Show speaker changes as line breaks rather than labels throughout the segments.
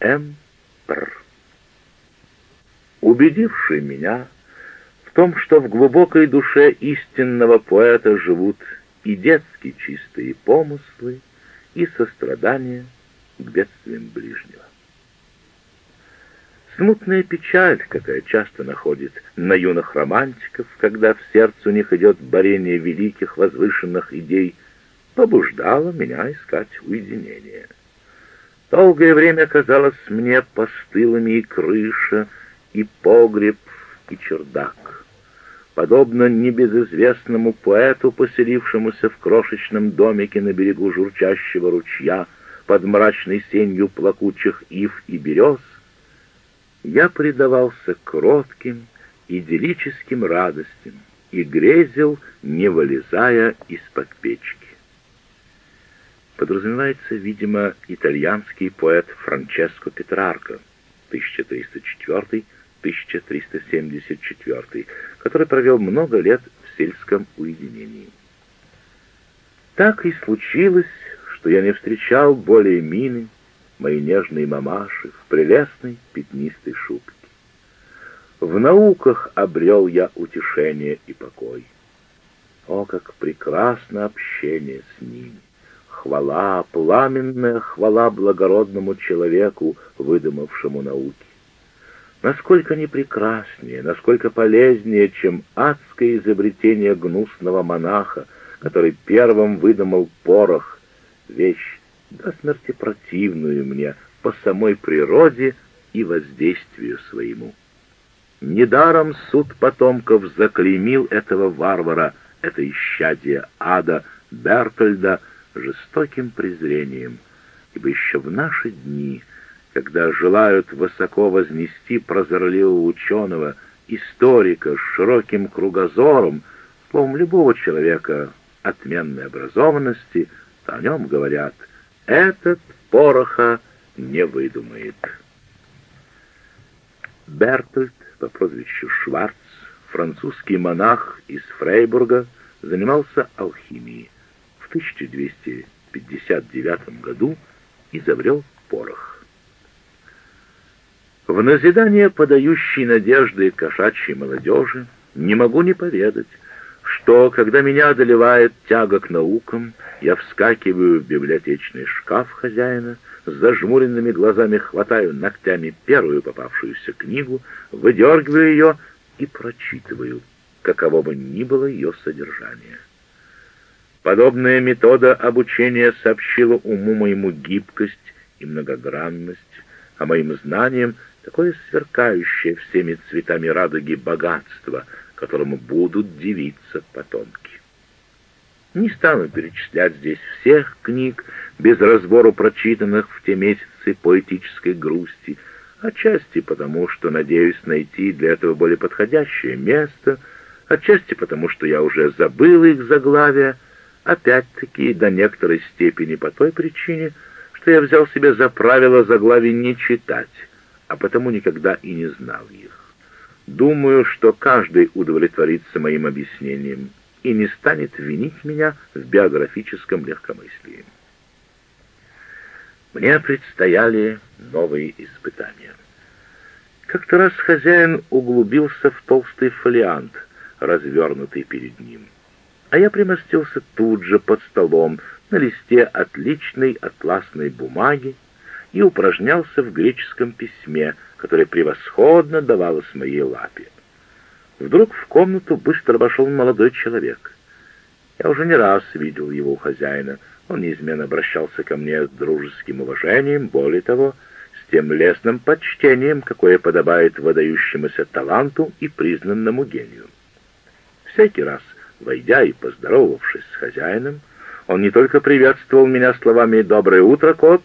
М. Р. Убедивший меня в том, что в глубокой душе истинного поэта живут и детские чистые помыслы, и сострадание к бедствиям ближнего. Смутная печаль, какая часто находит на юных романтиков, когда в сердце у них идет борение великих возвышенных идей, побуждала меня искать уединение. Долгое время казалось мне постылыми и крыша, и погреб, и чердак. Подобно небезызвестному поэту, поселившемуся в крошечном домике на берегу журчащего ручья под мрачной сенью плакучих ив и берез, я предавался кротким, идиллическим радостям и грезил, не вылезая из-под печки. Подразумевается, видимо, итальянский поэт Франческо Петрарко, 1304-1374, который провел много лет в сельском уединении. Так и случилось, что я не встречал более мины, моей нежной мамаши в прелестной пятнистой шубке. В науках обрел я утешение и покой. О, как прекрасно общение с ними! Хвала, пламенная хвала благородному человеку, выдумавшему науки. Насколько не прекраснее, насколько полезнее, чем адское изобретение гнусного монаха, который первым выдумал порох, вещь до смерти противную мне по самой природе и воздействию своему. Недаром суд потомков заклеймил этого варвара, это исчадие ада Бертольда, жестоким презрением, ибо еще в наши дни, когда желают высоко вознести прозорливого ученого, историка с широким кругозором, словом, любого человека отменной образованности, то о нем говорят — этот пороха не выдумает. Бертольд по прозвищу Шварц, французский монах из Фрейбурга, занимался алхимией. В 1259 году изобрел порох. В назидание подающей надежды кошачьей молодежи не могу не поведать, что, когда меня одолевает тяга к наукам, я вскакиваю в библиотечный шкаф хозяина, с зажмуренными глазами хватаю ногтями первую попавшуюся книгу, выдергиваю ее и прочитываю, каково бы ни было ее содержание. Подобная метода обучения сообщила уму моему гибкость и многогранность, а моим знаниям такое сверкающее всеми цветами радуги богатство, которому будут дивиться потомки. Не стану перечислять здесь всех книг, без разбору прочитанных в те месяцы поэтической грусти, отчасти потому, что надеюсь найти для этого более подходящее место, отчасти потому, что я уже забыл их заглавия, опять-таки до некоторой степени по той причине, что я взял себе за правило заглавий не читать, а потому никогда и не знал их. Думаю, что каждый удовлетворится моим объяснением и не станет винить меня в биографическом легкомыслии. Мне предстояли новые испытания. Как-то раз хозяин углубился в толстый фолиант, развернутый перед ним, а я примостился тут же под столом на листе отличной атласной бумаги и упражнялся в греческом письме — которое превосходно давалось моей лапе. Вдруг в комнату быстро вошел молодой человек. Я уже не раз видел его у хозяина. Он неизменно обращался ко мне с дружеским уважением, более того, с тем лестным почтением, какое подобает выдающемуся таланту и признанному гению. Всякий раз, войдя и поздоровавшись с хозяином, он не только приветствовал меня словами «доброе утро, кот»,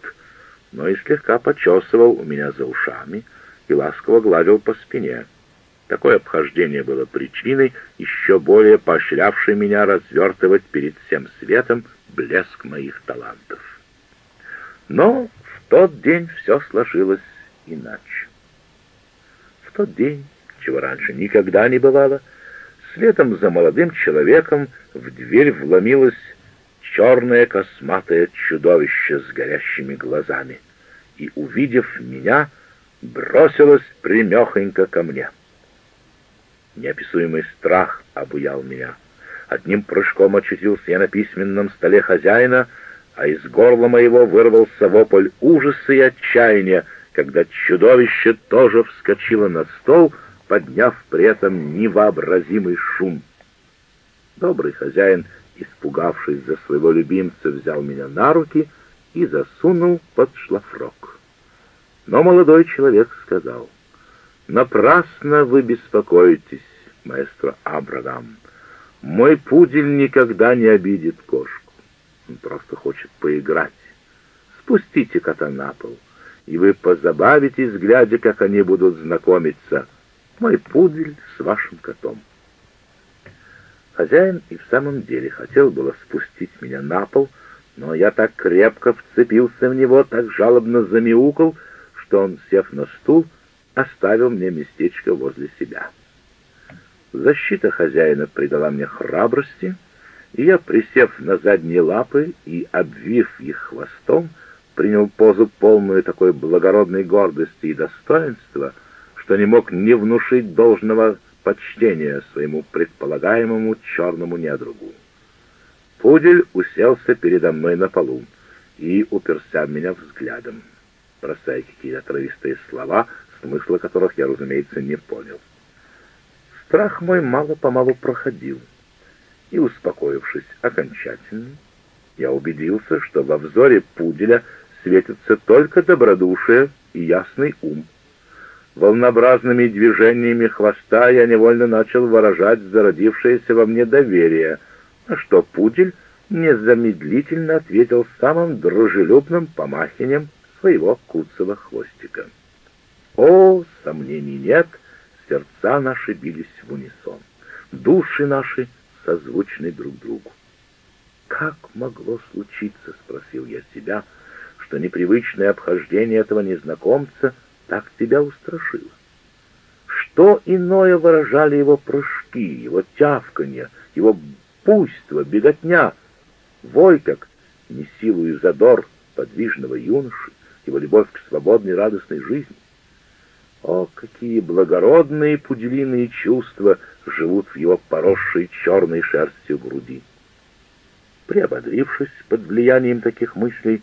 но и слегка почесывал у меня за ушами, и ласково гладил по спине. Такое обхождение было причиной, еще более поощрявшей меня развертывать перед всем светом блеск моих талантов. Но в тот день все сложилось иначе. В тот день, чего раньше никогда не бывало, следом за молодым человеком в дверь вломилось черное косматое чудовище с горящими глазами. и, увидев меня, бросилась примехонько ко мне. Неописуемый страх обуял меня. Одним прыжком очутился я на письменном столе хозяина, а из горла моего вырвался вопль ужаса и отчаяния, когда чудовище тоже вскочило на стол, подняв при этом невообразимый шум. Добрый хозяин, испугавшись за своего любимца, взял меня на руки и засунул под шлафрок. Но молодой человек сказал, «Напрасно вы беспокоитесь, маэстро Абрагам. Мой пудель никогда не обидит кошку. Он просто хочет поиграть. Спустите кота на пол, и вы позабавитесь, глядя, как они будут знакомиться. Мой пудель с вашим котом». Хозяин и в самом деле хотел было спустить меня на пол, но я так крепко вцепился в него, так жалобно замяукал, что он, сев на стул, оставил мне местечко возле себя. Защита хозяина придала мне храбрости, и я, присев на задние лапы и обвив их хвостом, принял позу полную такой благородной гордости и достоинства, что не мог не внушить должного почтения своему предполагаемому черному недругу. Пудель уселся передо мной на полу и уперся меня взглядом, бросая какие-то травистые слова, смысла которых я, разумеется, не понял. Страх мой мало-помалу проходил, и, успокоившись окончательно, я убедился, что во взоре пуделя светится только добродушие и ясный ум. Волнообразными движениями хвоста я невольно начал выражать зародившееся во мне доверие, на что пудель незамедлительно ответил самым дружелюбным помахием своего куцого хвостика. О, сомнений нет, сердца наши бились в унисон, души наши созвучны друг другу. «Как могло случиться?» — спросил я себя, — что непривычное обхождение этого незнакомца так тебя устрашило. Что иное выражали его прыжки, его тявканье, его буйство, беготня, вой, как не силу и задор подвижного юноши, его любовь к свободной радостной жизни. О, какие благородные пуделиные чувства живут в его поросшей черной шерстью груди! Приободрившись под влиянием таких мыслей,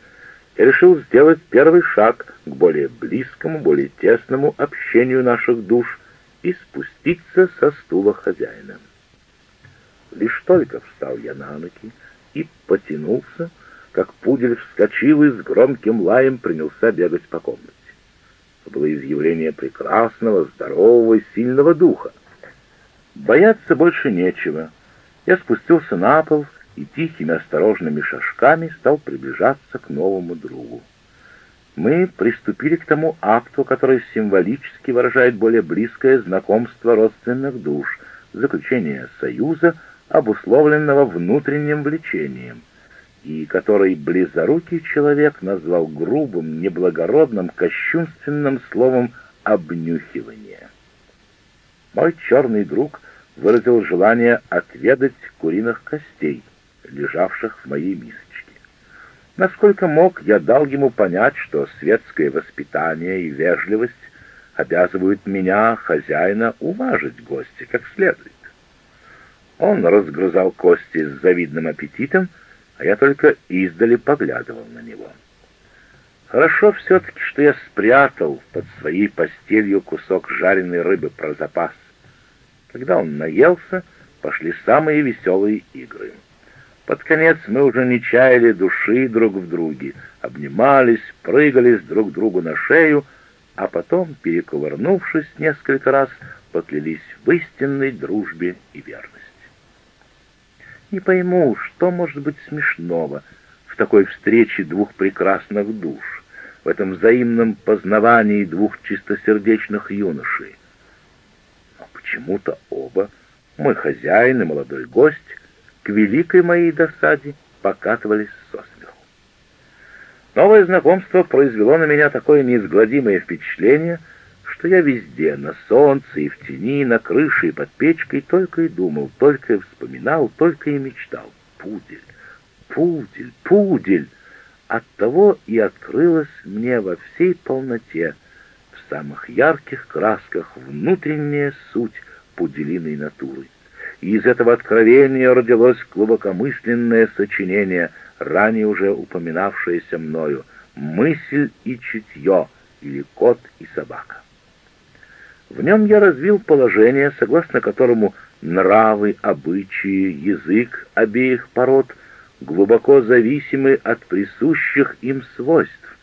решил сделать первый шаг к более близкому, более тесному общению наших душ и спуститься со стула хозяина. Лишь только встал я на ноги и потянулся, как пудель вскочил и с громким лаем принялся бегать по комнате. Это было изъявление прекрасного, здорового и сильного духа. Бояться больше нечего. Я спустился на пол и тихими осторожными шажками стал приближаться к новому другу. Мы приступили к тому акту, который символически выражает более близкое знакомство родственных душ, заключение союза, обусловленного внутренним влечением, и который близорукий человек назвал грубым, неблагородным, кощунственным словом «обнюхивание». Мой черный друг выразил желание отведать куриных костей, лежавших в моей мисочке. Насколько мог, я дал ему понять, что светское воспитание и вежливость обязывают меня, хозяина, уважить гостя как следует. Он разгрызал кости с завидным аппетитом, а я только издали поглядывал на него. Хорошо все-таки, что я спрятал под своей постелью кусок жареной рыбы про запас. Когда он наелся, пошли самые веселые игры. Под конец мы уже не чаяли души друг в друге, обнимались, прыгались друг другу на шею, а потом, перекувырнувшись несколько раз, поклялись в истинной дружбе и верности. Не пойму, что может быть смешного в такой встрече двух прекрасных душ, в этом взаимном познавании двух чистосердечных юношей. Но почему-то оба, мой хозяин и молодой гость, к великой моей досаде покатывались со смеху. Новое знакомство произвело на меня такое неизгладимое впечатление, что я везде, на солнце и в тени, на крыше и под печкой, только и думал, только и вспоминал, только и мечтал. Пудель, пудель, пудель! оттого и открылась мне во всей полноте, в самых ярких красках внутренняя суть пуделиной натуры. И из этого откровения родилось глубокомысленное сочинение, ранее уже упоминавшееся мною, «Мысль и чутье» или «Кот и собака». В нем я развил положение, согласно которому нравы, обычаи, язык обеих пород глубоко зависимы от присущих им свойств,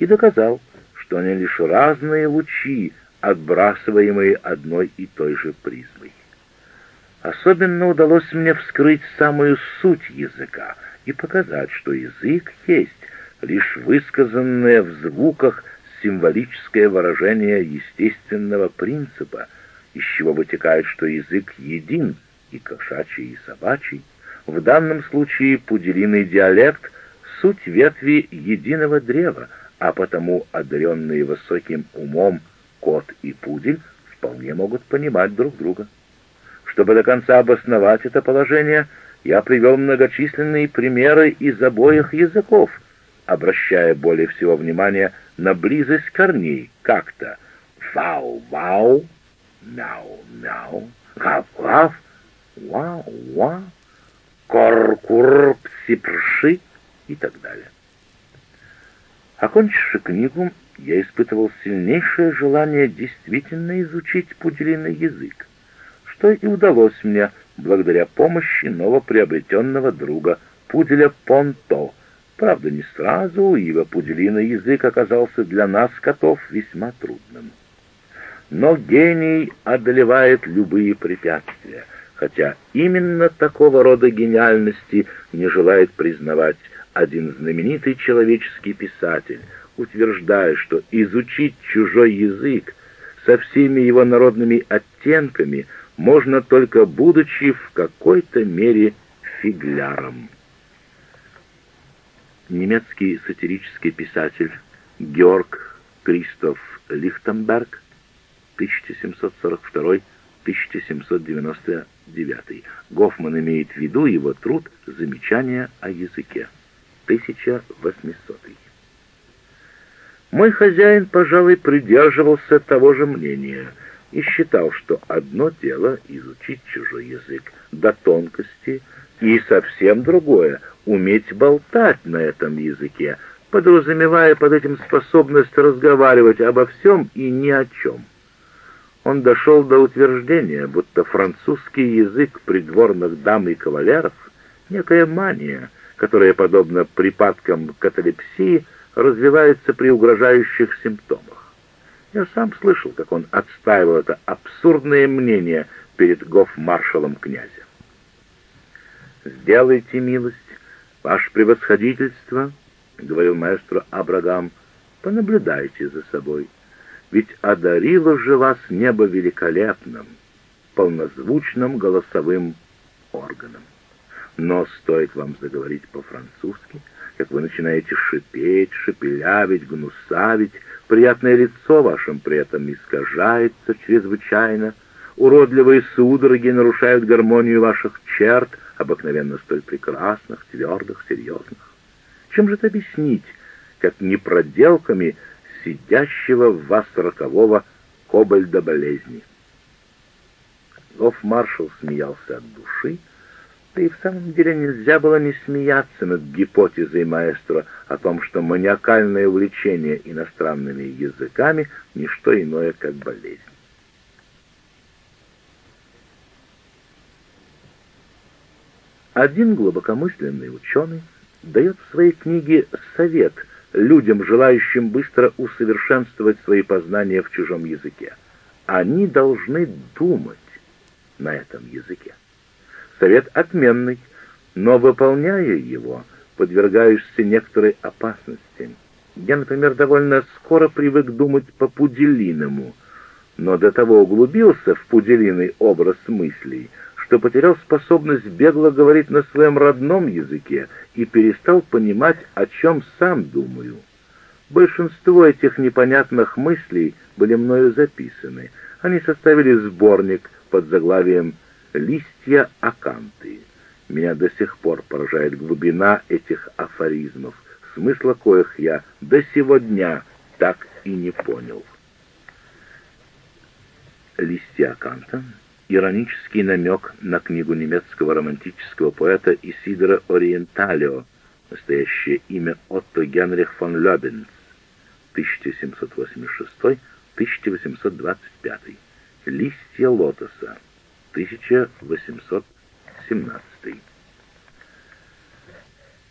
и доказал, что они лишь разные лучи, отбрасываемые одной и той же призмой. Особенно удалось мне вскрыть самую суть языка и показать, что язык есть лишь высказанное в звуках символическое выражение естественного принципа, из чего вытекает, что язык един и кошачий, и собачий. В данном случае пуделиный диалект — суть ветви единого древа, а потому одаренные высоким умом кот и пудель вполне могут понимать друг друга. Чтобы до конца обосновать это положение, я привел многочисленные примеры из обоих языков, обращая более всего внимание на близость корней, как-то «вау-вау», «мяу-мяу», «гав-гав», «ва-ва», «кор-кур», «пси-прши» и так далее. Окончивши книгу, я испытывал сильнейшее желание действительно изучить пуделиный язык что и удалось мне благодаря помощи новоприобретенного друга, пуделя Понто. Правда, не сразу, ибо пуделиный язык оказался для нас, котов, весьма трудным. Но гений одолевает любые препятствия, хотя именно такого рода гениальности не желает признавать один знаменитый человеческий писатель, утверждая, что изучить чужой язык со всеми его народными оттенками – можно только будучи в какой-то мере фигляром. Немецкий сатирический писатель Георг Кристоф Лихтенберг 1742-1799. Гофман имеет в виду его труд «Замечания о языке» 1800. Мой хозяин, пожалуй, придерживался того же мнения – и считал, что одно дело изучить чужой язык до тонкости, и совсем другое — уметь болтать на этом языке, подразумевая под этим способность разговаривать обо всем и ни о чем. Он дошел до утверждения, будто французский язык придворных дам и кавалеров — некая мания, которая, подобно припадкам каталепсии, развивается при угрожающих симптомах. Я сам слышал, как он отстаивал это абсурдное мнение перед гофмаршалом князя. «Сделайте милость, ваше превосходительство», — говорил маэстро Абрагам, — «понаблюдайте за собой, ведь одарило же вас небо великолепным, полнозвучным голосовым органом. Но стоит вам заговорить по-французски, как вы начинаете шипеть, шепелявить, гнусавить, приятное лицо вашим при этом искажается чрезвычайно, уродливые судороги нарушают гармонию ваших черт, обыкновенно столь прекрасных, твердых, серьезных. Чем же это объяснить, как не проделками сидящего в вас рокового кобальда болезни? Гоф-маршал смеялся от души, да и в самом деле нельзя было не смеяться над гипотезой маэстро о том, что маниакальное увлечение иностранными языками — не что иное, как болезнь. Один глубокомысленный ученый дает в своей книге совет людям, желающим быстро усовершенствовать свои познания в чужом языке. Они должны думать на этом языке. Совет отменный, но, выполняя его, подвергаешься некоторой опасности. Я, например, довольно скоро привык думать по-пуделиному, но до того углубился в пуделиный образ мыслей, что потерял способность бегло говорить на своем родном языке и перестал понимать, о чем сам думаю. Большинство этих непонятных мыслей были мною записаны. Они составили сборник под заглавием листья аканты. Меня до сих пор поражает глубина этих афоризмов, смысла коих я до сего дня так и не понял. Листья Канта — иронический намек на книгу немецкого романтического поэта Исидора Ориенталио, настоящее имя Отто Генрих фон Лёбенц, 1786-1825, «Листья лотоса», 1817.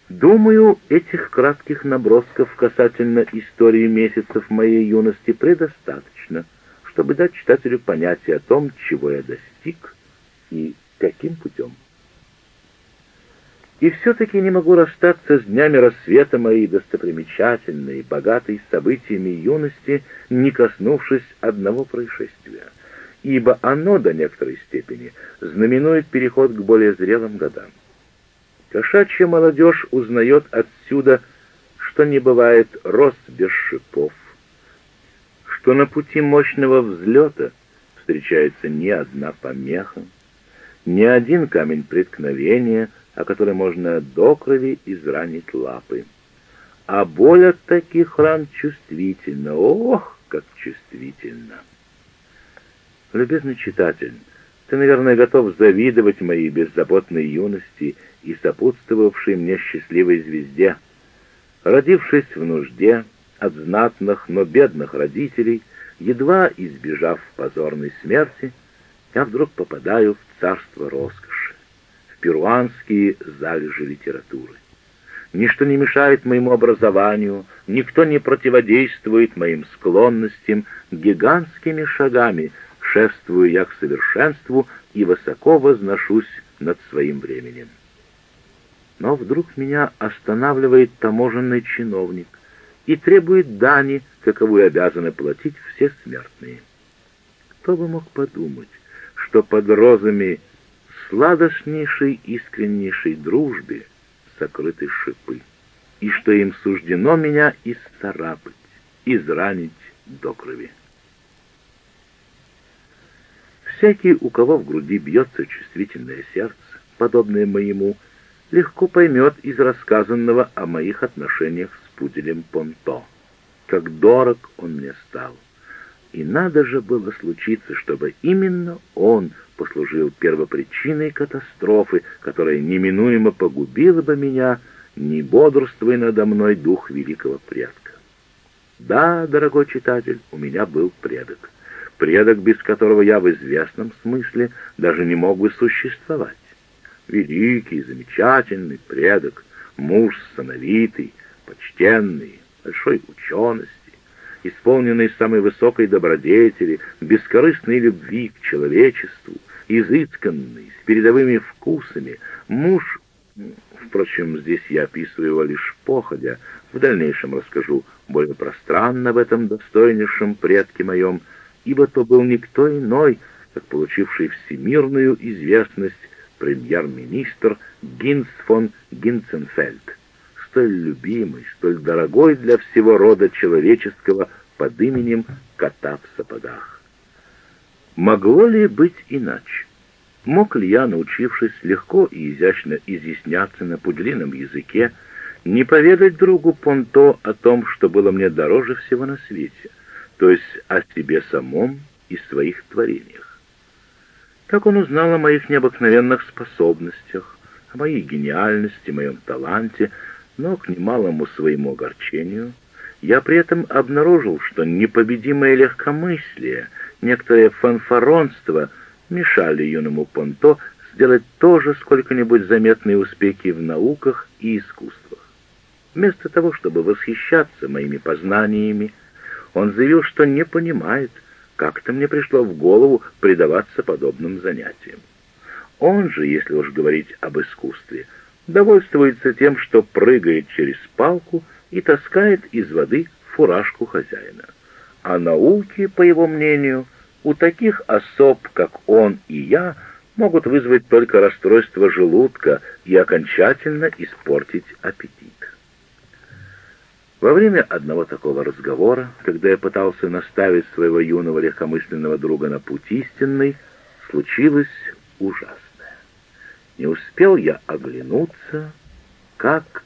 Думаю, этих кратких набросков касательно истории месяцев моей юности предостаточно, чтобы дать читателю понятие о том, чего я достиг и каким путем. И все-таки не могу расстаться с днями рассвета моей достопримечательной, богатой событиями юности, не коснувшись одного происшествия, ибо оно до некоторой степени знаменует переход к более зрелым годам. Кошачья молодежь узнает отсюда, что не бывает роз без шипов, что на пути мощного взлета встречается не одна помеха, не один камень преткновения — о которой можно до крови изранить лапы. А боль от таких ран чувствительна, ох, как чувствительна! Любезный читатель, ты, наверное, готов завидовать моей беззаботной юности и сопутствовавшей мне счастливой звезде. Родившись в нужде от знатных, но бедных родителей, едва избежав позорной смерти, я вдруг попадаю в царство роскоши перуанские залежи литературы. Ничто не мешает моему образованию, никто не противодействует моим склонностям, гигантскими шагами шествую я к совершенству и высоко возношусь над своим временем. Но вдруг меня останавливает таможенный чиновник и требует дани, каковую обязаны платить все смертные. Кто бы мог подумать, что под розами сладостнейшей искреннейшей дружбе сокрыты шипы, и что им суждено меня исцарапать, изранить до крови. Всякий, у кого в груди бьется чувствительное сердце, подобное моему, легко поймет из рассказанного о моих отношениях с пуделем Понто, как дорог он мне стал. И надо же было случиться, чтобы именно он послужил первопричиной катастрофы, которая неминуемо погубила бы меня, не бодрствуя надо мной дух великого предка. Да, дорогой читатель, у меня был предок. Предок, без которого я в известном смысле даже не мог бы существовать. Великий, замечательный предок, муж сановитый, почтенный, большой учености, исполненный самой высокой добродетели, бескорыстной любви к человечеству, изысканный, с передовыми вкусами, муж, впрочем, здесь я описываю его лишь походя, в дальнейшем расскажу более пространно об этом достойнейшем предке моем, ибо то был никто иной, как получивший всемирную известность премьер-министр Гинс фон Гинценфельд, столь любимый, столь дорогой для всего рода человеческого под именем кота в сапогах. Могло ли быть иначе? Мог ли я, научившись легко и изящно изъясняться на пудлином языке, не поведать другу Понто о том, что было мне дороже всего на свете, то есть о себе самом и своих творениях? Так он узнал о моих необыкновенных способностях, о моей гениальности, моем таланте, но к немалому своему огорчению я при этом обнаружил, что непобедимое легкомыслие — некоторое фанфаронство мешали юному Понто сделать тоже сколько-нибудь заметные успехи в науках и искусствах. Вместо того, чтобы восхищаться моими познаниями, он заявил, что не понимает, как-то мне пришло в голову предаваться подобным занятиям. Он же, если уж говорить об искусстве, довольствуется тем, что прыгает через палку и таскает из воды фуражку хозяина а науки, по его мнению, у таких особ, как он и я, могут вызвать только расстройство желудка и окончательно испортить аппетит. Во время одного такого разговора, когда я пытался наставить своего юного легкомысленного друга на путь истинный, случилось ужасное. Не успел я оглянуться, как